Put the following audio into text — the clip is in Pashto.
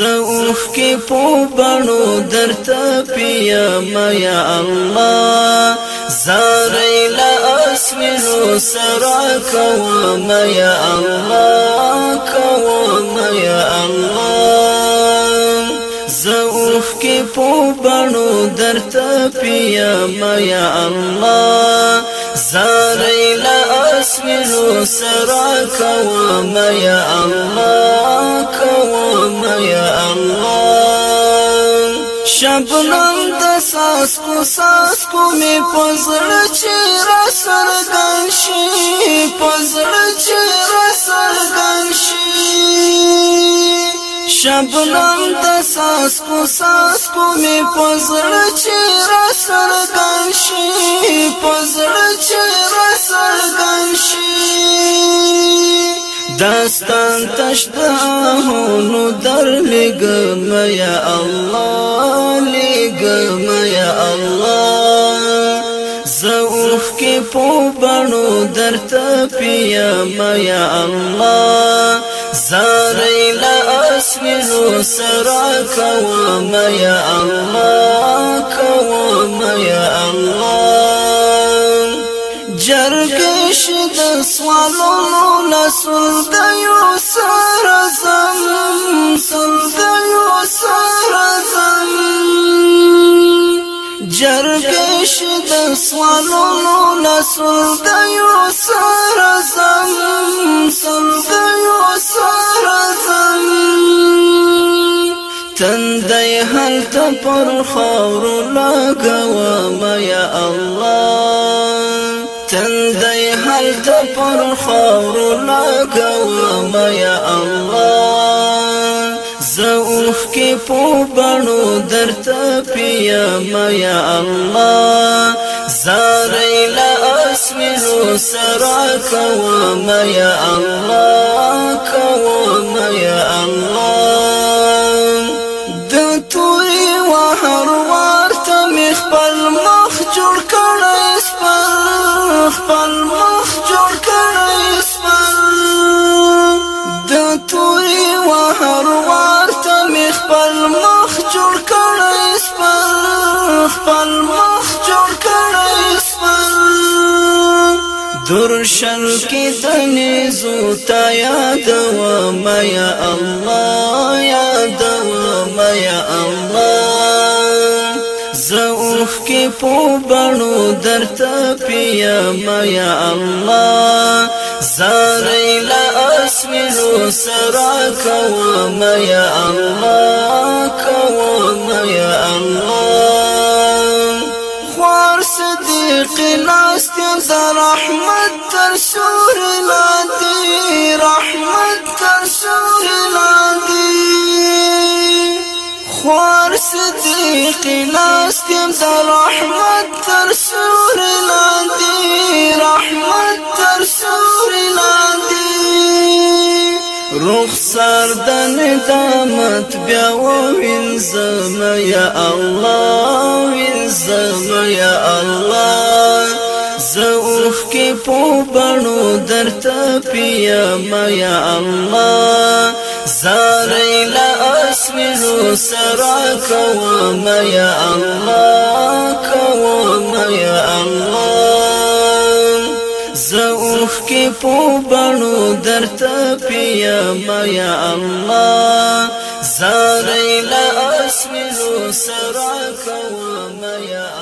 زوف کې په بڼو پیا ما یا الله زری لا اسمنو سرا کو ما یا الله کو ما یا الله زوف کې په بڼو پیا ما یا الله زارې وسوینو سرا کوم یا الله کوم یا الله شبنم د ساس کو ساس کو می پزړ چې را سرګان شي پزړ چې را سرګان شي شبنم د ساس کو ساس کو می پزړ چې را سرګان شي پزړ چې را سرګان داستان تشتاهونو در لګم یا الله لګم یا الله زوف کې په بڼو درته پیم یا الله زارې لا اسمنو سرا کوم یا الله کوم یا الله سوالونو لسل د یو سره زم سل د یو سره زم جرګش د سوالونو لسل د یو سره زم سل د یو سره زم تندې هلته پر خاور لګوا ما یا الله تندې دلته پر خاورو لګوم یا الله زوخ کې په بڼو درته پیم یا الله زارې لا اسمنو سرا کوم یا الله کوم یا الله د توي وهر ورته مخ په مخ جوړ کړی خپل مخ دور شر کی تنی و ما یا الله ما یا الله زوخ کی پو بڼو درته پیام یا الله زاری لا زو سرا ما یا الله ما یا الله صديق ناست د رحمت تر سور لاندې رحمت تر سور لاندې خور صدیق ناست د رحمت د دامت بیا زما یا الله زما یا الله زوخ پو بنو بڼو درته ما یا الله زار ایلا اسمنو سرا ما یا الله ما یا الله مخ کی پو بڼو درته پیام یا الله زارې لا اسمنو سرا کوم یا